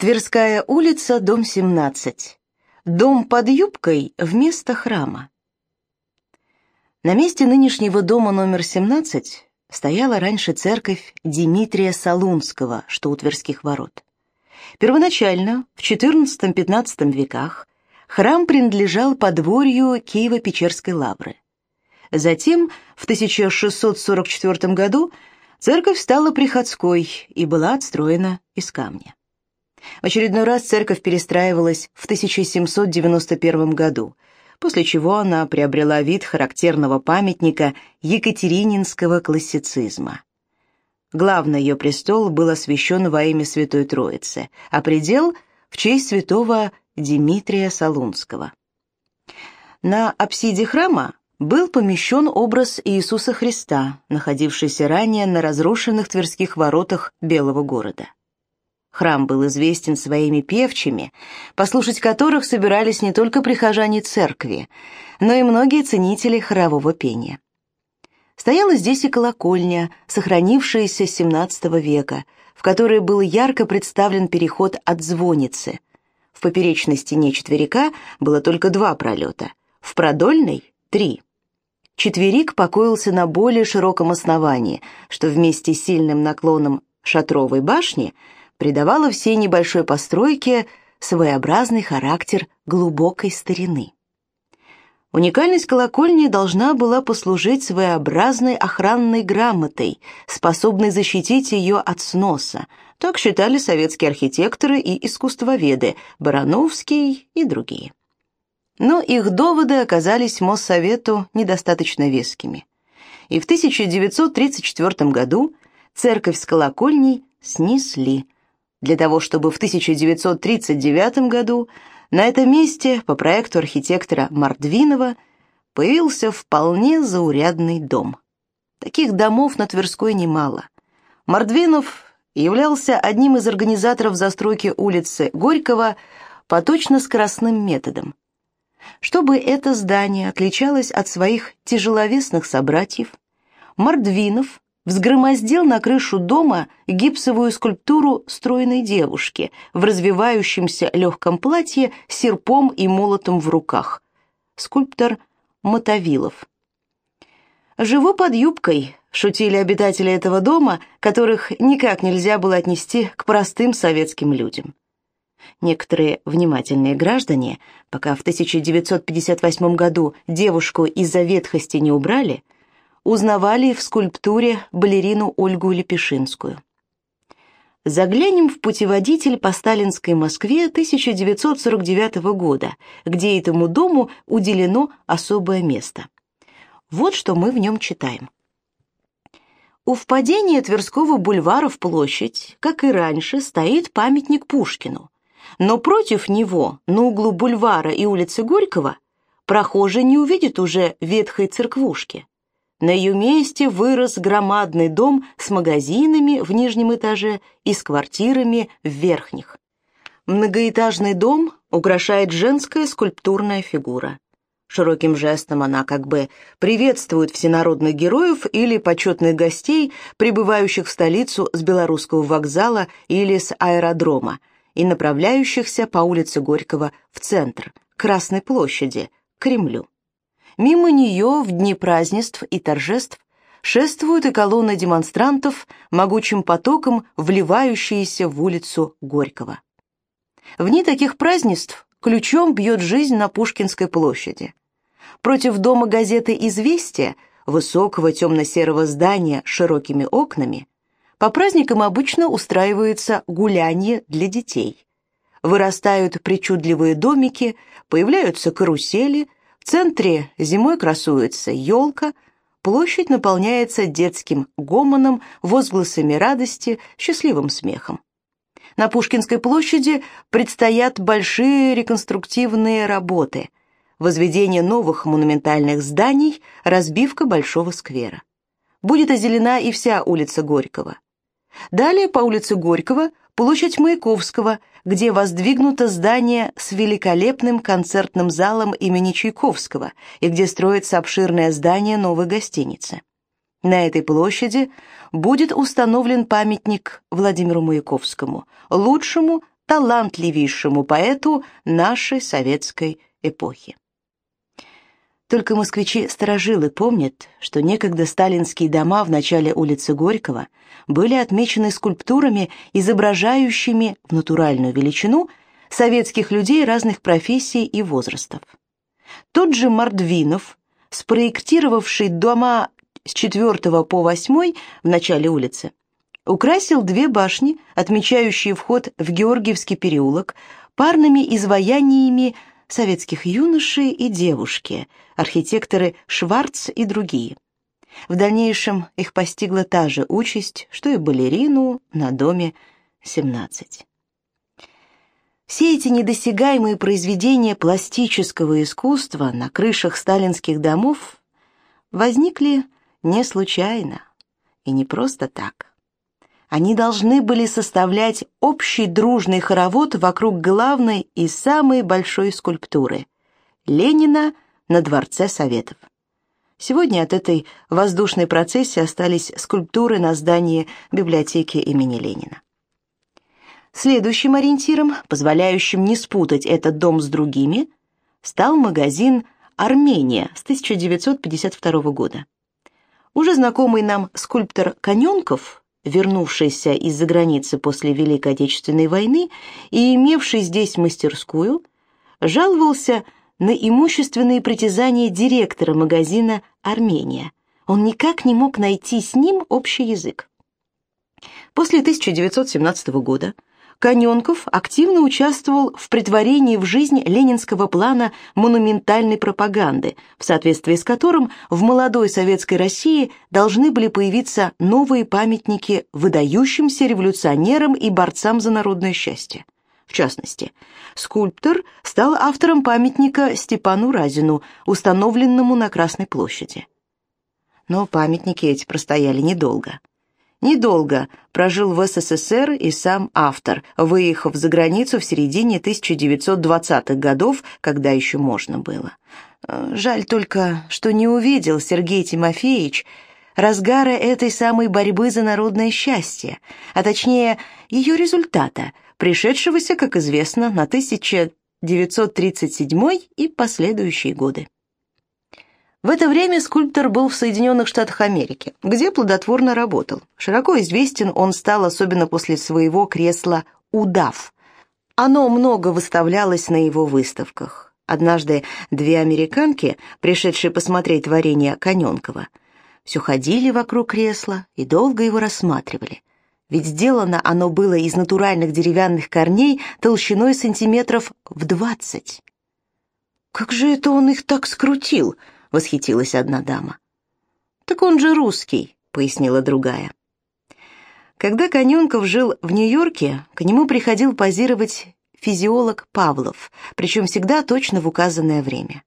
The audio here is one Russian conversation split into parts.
Тверская улица, дом 17. Дом под юбкой вместо храма. На месте нынешнего дома номер 17 стояла раньше церковь Дмитрия Солунского, что у Тверских ворот. Первоначально, в XIV-XV веках, храм принадлежал подворью Киево-Печерской лавры. Затем, в 1644 году, церковь стала приходской и была отстроена из камня. В очередной раз церковь перестраивалась в 1791 году, после чего она приобрела вид характерного памятника екатерининского классицизма. Главный ее престол был освящен во имя Святой Троицы, а предел — в честь святого Дмитрия Солунского. На апсиде храма был помещен образ Иисуса Христа, находившийся ранее на разрушенных Тверских воротах Белого города. Храм был известен своими певчими, послушать которых собирались не только прихожане церкви, но и многие ценители хорового пения. Стояла здесь и колокольня, сохранившаяся с XVII века, в которой был ярко представлен переход от звонницы. В поперечной стене четверика было только два пролета, в продольной — три. Четверик покоился на более широком основании, что вместе с сильным наклоном шатровой башни — придавало всей небольшой постройке своеобразный характер глубокой старины. Уникальность колокольни должна была послужить своеобразной охранной грамотой, способной защитить ее от сноса. Так считали советские архитекторы и искусствоведы Барановский и другие. Но их доводы оказались Моссовету недостаточно вескими. И в 1934 году церковь с колокольней снесли – для того, чтобы в 1939 году на этом месте по проекту архитектора Мордвинова появился вполне заурядный дом. Таких домов на Тверской немало. Мордвинов являлся одним из организаторов застройки улицы Горького по точно-скоростным методам. Чтобы это здание отличалось от своих тяжеловесных собратьев, Мордвинов взгромоздил на крышу дома гипсовую скульптуру стройной девушки в развивающемся легком платье с серпом и молотом в руках. Скульптор Мотовилов. «Живу под юбкой», — шутили обитатели этого дома, которых никак нельзя было отнести к простым советским людям. Некоторые внимательные граждане, пока в 1958 году девушку из-за ветхости не убрали, — узнавали в скульптуре балерину Ольгу Лепешинскую. Заглянем в путеводитель по сталинской Москве 1949 года, где этому дому уделено особое место. Вот что мы в нем читаем. У впадения Тверского бульвара в площадь, как и раньше, стоит памятник Пушкину. Но против него, на углу бульвара и улицы Горького, прохожий не увидит уже ветхой церквушки. На ее месте вырос громадный дом с магазинами в нижнем этаже и с квартирами в верхних. Многоэтажный дом украшает женская скульптурная фигура. Широким жестом она как бы приветствует всенародных героев или почетных гостей, прибывающих в столицу с белорусского вокзала или с аэродрома и направляющихся по улице Горького в центр, Красной площади, к Кремлю. Мимо нее в дни празднеств и торжеств шествуют и колонны демонстрантов, могучим потоком вливающиеся в улицу Горького. В дни таких празднеств ключом бьет жизнь на Пушкинской площади. Против дома газеты «Известия», высокого темно-серого здания с широкими окнами, по праздникам обычно устраивается гуляние для детей. Вырастают причудливые домики, появляются карусели – в центре зимой красуется елка, площадь наполняется детским гомоном, возгласами радости, счастливым смехом. На Пушкинской площади предстоят большие реконструктивные работы, возведение новых монументальных зданий, разбивка Большого сквера. Будет озелена и вся улица Горького. Далее по улице Горького площадь Маяковского, где воздвигнуто здание с великолепным концертным залом имени Чайковского и где строится обширное здание новой гостиницы. На этой площади будет установлен памятник Владимиру Маяковскому, лучшему талантливейшему поэту нашей советской эпохи. Только москвичи-старожилы помнят, что некогда сталинские дома в начале улицы Горького были отмечены скульптурами, изображающими в натуральную величину советских людей разных профессий и возрастов. Тот же Мордвинов, спроектировавший дома с 4 по 8 в начале улицы, украсил две башни, отмечающие вход в Георгиевский переулок, парными изваяниями советских юношей и девушки, архитекторы Шварц и другие. В дальнейшем их постигла та же участь, что и балерину на доме 17. Все эти недосягаемые произведения пластического искусства на крышах сталинских домов возникли не случайно и не просто так. Они должны были составлять общий дружный хоровод вокруг главной и самой большой скульптуры — Ленина на Дворце Советов. Сегодня от этой воздушной процессии остались скульптуры на здании библиотеки имени Ленина. Следующим ориентиром, позволяющим не спутать этот дом с другими, стал магазин «Армения» с 1952 года. Уже знакомый нам скульптор Коненков вернувшийся из-за границы после Великой Отечественной войны и имевший здесь мастерскую, жаловался на имущественные притязания директора магазина «Армения». Он никак не мог найти с ним общий язык. После 1917 года Коненков активно участвовал в притворении в жизнь ленинского плана монументальной пропаганды, в соответствии с которым в молодой советской России должны были появиться новые памятники выдающимся революционерам и борцам за народное счастье. В частности, скульптор стал автором памятника Степану Разину, установленному на Красной площади. Но памятники эти простояли недолго. Недолго прожил в СССР и сам автор, выехав за границу в середине 1920-х годов, когда еще можно было. Э, жаль только, что не увидел Сергей Тимофеевич разгара этой самой борьбы за народное счастье, а точнее ее результата, пришедшегося, как известно, на 1937 и последующие годы. В это время скульптор был в Соединенных Штатах Америки, где плодотворно работал. Широко известен он стал особенно после своего кресла «Удав». Оно много выставлялось на его выставках. Однажды две американки, пришедшие посмотреть творение Коненкова, все ходили вокруг кресла и долго его рассматривали. Ведь сделано оно было из натуральных деревянных корней толщиной сантиметров в двадцать. «Как же это он их так скрутил?» — восхитилась одна дама. «Так он же русский», — пояснила другая. Когда Коненков жил в Нью-Йорке, к нему приходил позировать физиолог Павлов, причем всегда точно в указанное время.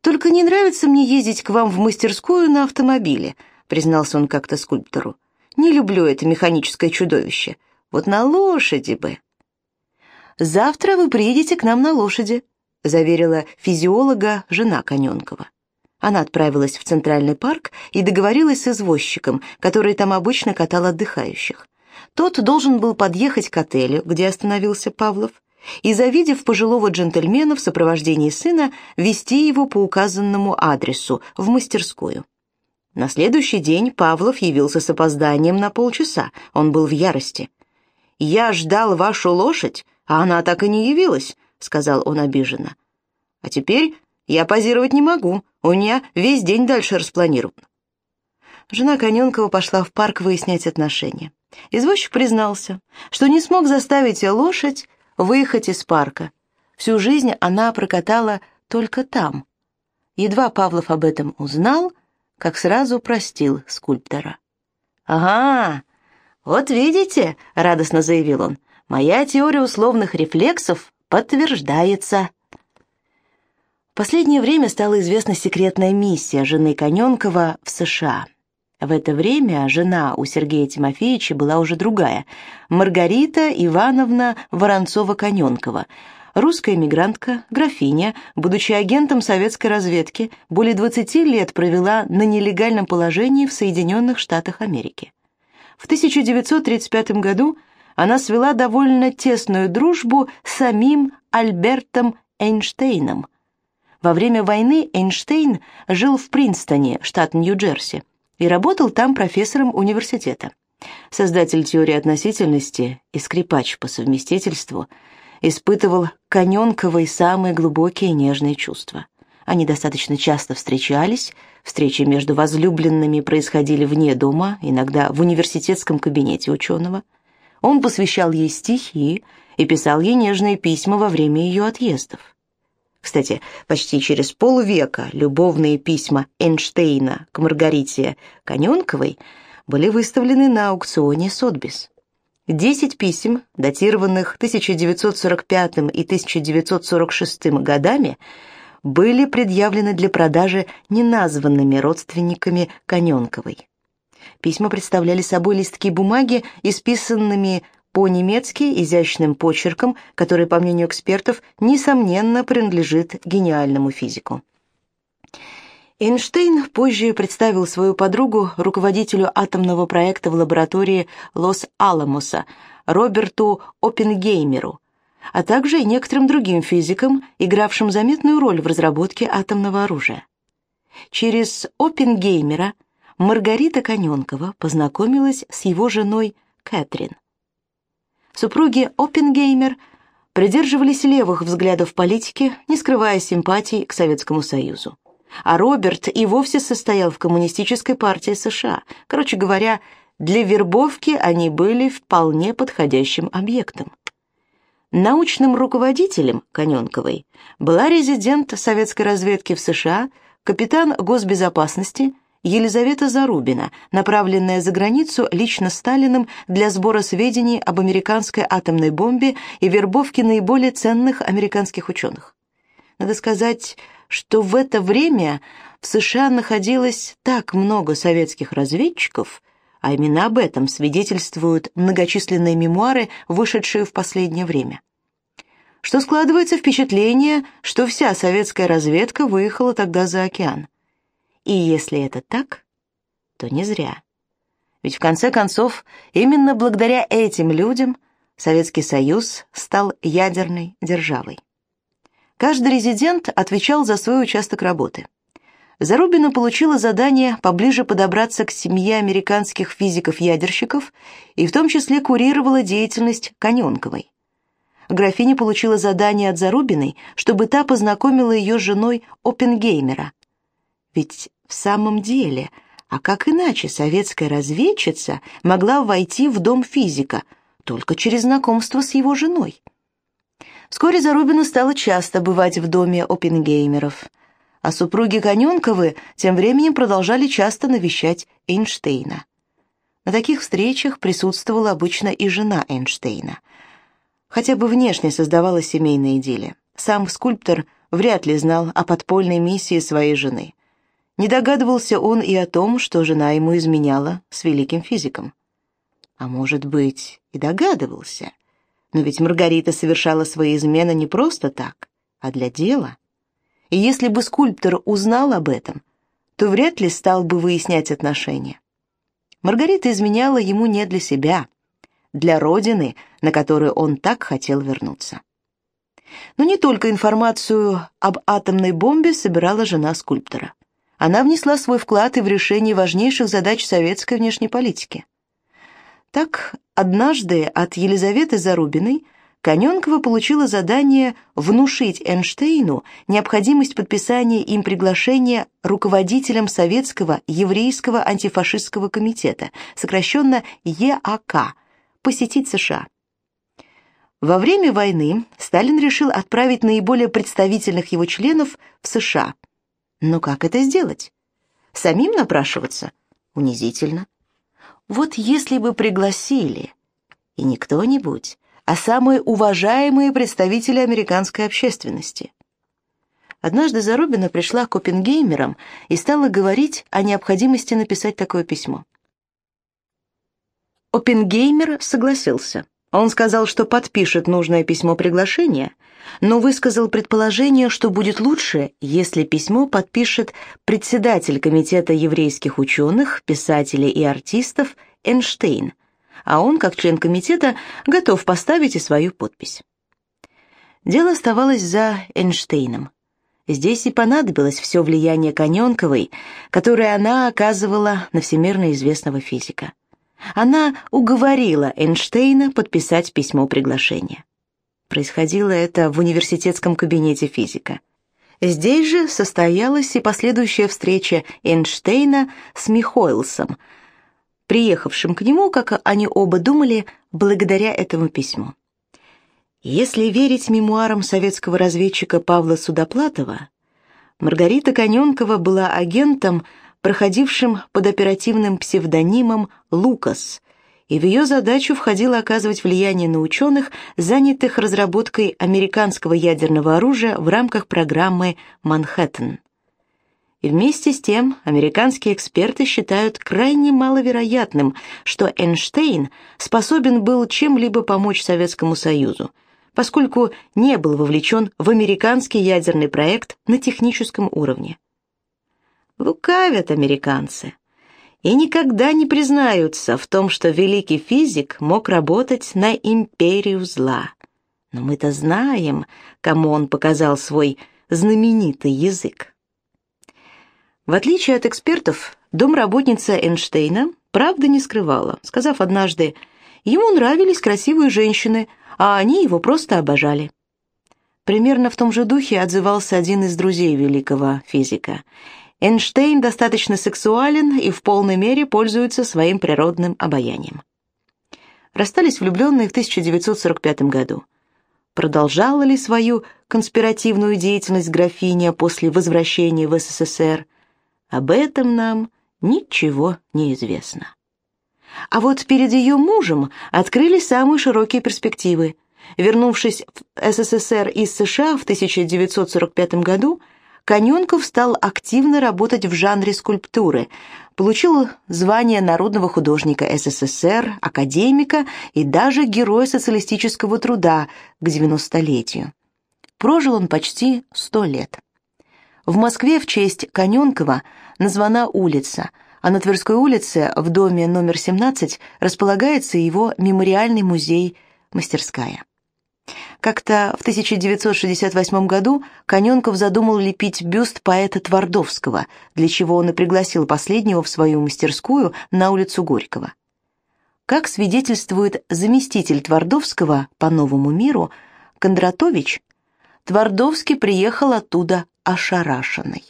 «Только не нравится мне ездить к вам в мастерскую на автомобиле», признался он как-то скульптору. «Не люблю это механическое чудовище. Вот на лошади бы». «Завтра вы приедете к нам на лошади», заверила физиолога жена Коненкова. Она отправилась в Центральный парк и договорилась с извозчиком, который там обычно катал отдыхающих. Тот должен был подъехать к отелю, где остановился Павлов, и, завидев пожилого джентльмена в сопровождении сына, вести его по указанному адресу в мастерскую. На следующий день Павлов явился с опозданием на полчаса. Он был в ярости. «Я ждал вашу лошадь, а она так и не явилась. — сказал он обиженно. «А теперь я позировать не могу, у меня весь день дальше распланирован». Жена Коненкова пошла в парк выяснять отношения. Извозчик признался, что не смог заставить лошадь выехать из парка. Всю жизнь она прокатала только там. Едва Павлов об этом узнал, как сразу простил скульптора. «Ага, вот видите», — радостно заявил он, — «моя теория условных рефлексов подтверждается. В последнее время стала известна секретная миссия жены Коненкова в США. В это время жена у Сергея Тимофеевича была уже другая, Маргарита Ивановна Воронцова-Коненкова, русская эмигрантка, графиня, будучи агентом советской разведки, более 20 лет провела на нелегальном положении в Соединенных Штатах Америки. В 1935 году она свела довольно тесную дружбу с самим Альбертом Эйнштейном. Во время войны Эйнштейн жил в Принстоне, штат Нью-Джерси, и работал там профессором университета. Создатель теории относительности и скрипач по совместительству испытывал Коненковой самые глубокие нежные чувства. Они достаточно часто встречались, встречи между возлюбленными происходили вне дома, иногда в университетском кабинете ученого. Он посвящал ей стихи и писал ей нежные письма во время ее отъездов. Кстати, почти через полвека любовные письма Эйнштейна к Маргарите Коненковой были выставлены на аукционе Сотбис. Десять писем, датированных 1945 и 1946 годами, были предъявлены для продажи неназванными родственниками Коненковой. Письма представляли собой листки бумаги, исписанными по-немецки изящным почерком, который, по мнению экспертов, несомненно принадлежит гениальному физику. Эйнштейн позже представил свою подругу руководителю атомного проекта в лаборатории Лос-Аламоса Роберту Оппенгеймеру, а также и некоторым другим физикам, игравшим заметную роль в разработке атомного оружия. Через Оппенгеймера Маргарита Коненкова познакомилась с его женой Кэтрин. Супруги Оппенгеймер придерживались левых взглядов политики, не скрывая симпатий к Советскому Союзу. А Роберт и вовсе состоял в коммунистической партии США. Короче говоря, для вербовки они были вполне подходящим объектом. Научным руководителем Коненковой была резидент советской разведки в США, капитан госбезопасности – Елизавета Зарубина, направленная за границу лично Сталиным для сбора сведений об американской атомной бомбе и вербовке наиболее ценных американских ученых. Надо сказать, что в это время в США находилось так много советских разведчиков, а именно об этом свидетельствуют многочисленные мемуары, вышедшие в последнее время что складывается впечатление, что вся советская разведка выехала тогда за океан. И если это так, то не зря. Ведь в конце концов, именно благодаря этим людям Советский Союз стал ядерной державой. Каждый резидент отвечал за свой участок работы. Зарубина получила задание поближе подобраться к семье американских физиков-ядерщиков и в том числе курировала деятельность Коненковой. Графиня получила задание от Зарубиной, чтобы та познакомила ее с женой Оппенгеймера. Ведь в самом деле, а как иначе советская разведчица могла войти в дом физика только через знакомство с его женой? Вскоре Зарубина стала часто бывать в доме Оппенгеймеров, а супруги Коненковы тем временем продолжали часто навещать Эйнштейна. На таких встречах присутствовала обычно и жена Эйнштейна. Хотя бы внешне создавалась семейная идиллия. Сам скульптор вряд ли знал о подпольной миссии своей жены. Не догадывался он и о том, что жена ему изменяла с великим физиком. А может быть, и догадывался. Но ведь Маргарита совершала свои измены не просто так, а для дела. И если бы скульптор узнал об этом, то вряд ли стал бы выяснять отношения. Маргарита изменяла ему не для себя, для родины, на которую он так хотел вернуться. Но не только информацию об атомной бомбе собирала жена скульптора она внесла свой вклад и в решение важнейших задач советской внешней политики. Так, однажды от Елизаветы Зарубиной Коненкова получила задание внушить Эйнштейну необходимость подписания им приглашения руководителям Советского еврейского антифашистского комитета, сокращенно ЕАК, посетить США. Во время войны Сталин решил отправить наиболее представительных его членов в США – но как это сделать? Самим напрашиваться? Унизительно. Вот если бы пригласили, и не кто-нибудь, а самые уважаемые представители американской общественности. Однажды Зарубина пришла к Оппенгеймерам и стала говорить о необходимости написать такое письмо. Оппенгеймер согласился. Он сказал, что подпишет нужное письмо приглашения, но высказал предположение, что будет лучше, если письмо подпишет председатель Комитета еврейских ученых, писателей и артистов Эйнштейн, а он, как член комитета, готов поставить и свою подпись. Дело оставалось за Эйнштейном. Здесь и понадобилось все влияние Коненковой, которое она оказывала на всемирно известного физика. Она уговорила Эйнштейна подписать письмо приглашения. Происходило это в университетском кабинете физика. Здесь же состоялась и последующая встреча Эйнштейна с Михоэлсом, приехавшим к нему, как они оба думали, благодаря этому письму. Если верить мемуарам советского разведчика Павла Судоплатова, Маргарита Коненкова была агентом, проходившим под оперативным псевдонимом «Лукас», и в ее задачу входило оказывать влияние на ученых, занятых разработкой американского ядерного оружия в рамках программы «Манхэттен». И вместе с тем американские эксперты считают крайне маловероятным, что Эйнштейн способен был чем-либо помочь Советскому Союзу – поскольку не был вовлечен в американский ядерный проект на техническом уровне. Лукавят американцы и никогда не признаются в том, что великий физик мог работать на империю зла. Но мы-то знаем, кому он показал свой знаменитый язык. В отличие от экспертов, домработница Эйнштейна правда не скрывала, сказав однажды, ему нравились красивые женщины, а они его просто обожали. Примерно в том же духе отзывался один из друзей великого физика. Эйнштейн достаточно сексуален и в полной мере пользуется своим природным обаянием. Расстались влюбленные в 1945 году. Продолжала ли свою конспиративную деятельность графиня после возвращения в СССР? Об этом нам ничего не известно. А вот перед ее мужем открылись самые широкие перспективы. Вернувшись в СССР из США в 1945 году, Коненков стал активно работать в жанре скульптуры, получил звание народного художника СССР, академика и даже героя социалистического труда к 90-летию. Прожил он почти 100 лет. В Москве в честь Коненкова названа улица – а на Тверской улице, в доме номер 17, располагается его мемориальный музей-мастерская. Как-то в 1968 году Коненков задумал лепить бюст поэта Твардовского, для чего он и пригласил последнего в свою мастерскую на улицу Горького. Как свидетельствует заместитель Твардовского по Новому миру, Кондратович, Твардовский приехал оттуда ошарашенный.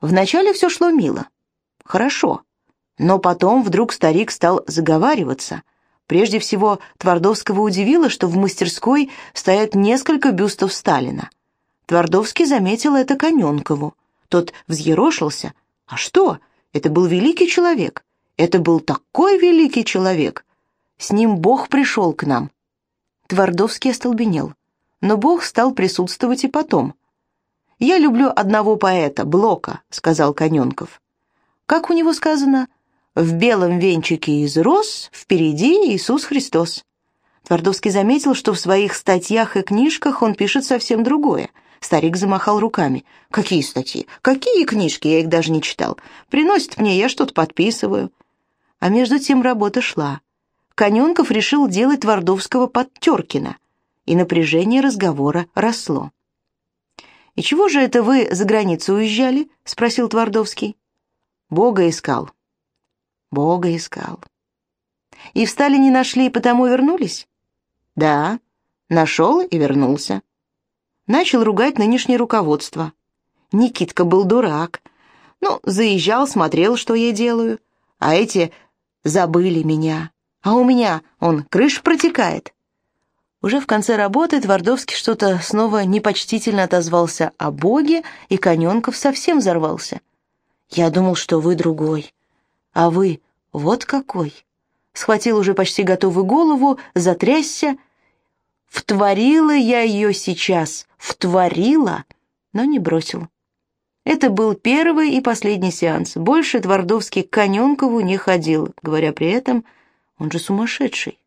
Вначале все шло мило. Хорошо. Но потом вдруг старик стал заговариваться. Прежде всего, Твардовского удивило, что в мастерской стоят несколько бюстов Сталина. Твардовский заметил это Коненкову. Тот взъерошился. А что? Это был великий человек. Это был такой великий человек. С ним Бог пришел к нам. Твардовский остолбенел. Но Бог стал присутствовать и потом. «Я люблю одного поэта, Блока», — сказал Коненков. Как у него сказано? «В белом венчике из роз впереди Иисус Христос». Твардовский заметил, что в своих статьях и книжках он пишет совсем другое. Старик замахал руками. «Какие статьи? Какие книжки? Я их даже не читал. Приносит мне, я что-то подписываю». А между тем работа шла. Коненков решил делать Твардовского под Теркина, и напряжение разговора росло. «И чего же это вы за границу уезжали?» — спросил Твардовский. Бога искал. Бога искал. И в Сталине нашли, и потому вернулись? Да, нашел и вернулся. Начал ругать нынешнее руководство. Никитка был дурак. Ну, заезжал, смотрел, что я делаю. А эти забыли меня. А у меня, он, крыша протекает. Уже в конце работы Твардовский что-то снова непочтительно отозвался о Боге, и Коненков совсем взорвался. Я думал, что вы другой. А вы вот какой. Схватил уже почти готовую голову, затрясся. Втворила я ее сейчас, втворила, но не бросил. Это был первый и последний сеанс. Больше Твардовский к Коненкову не ходил, говоря при этом, он же сумасшедший.